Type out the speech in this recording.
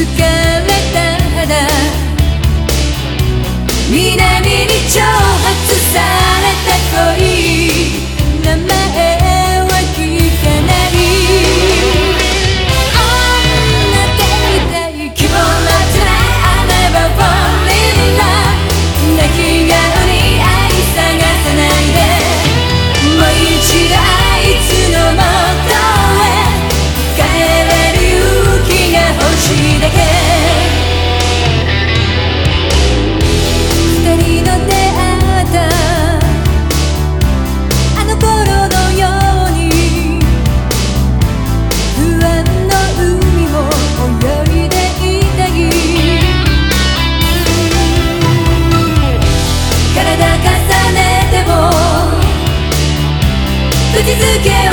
疲れた南にちょけ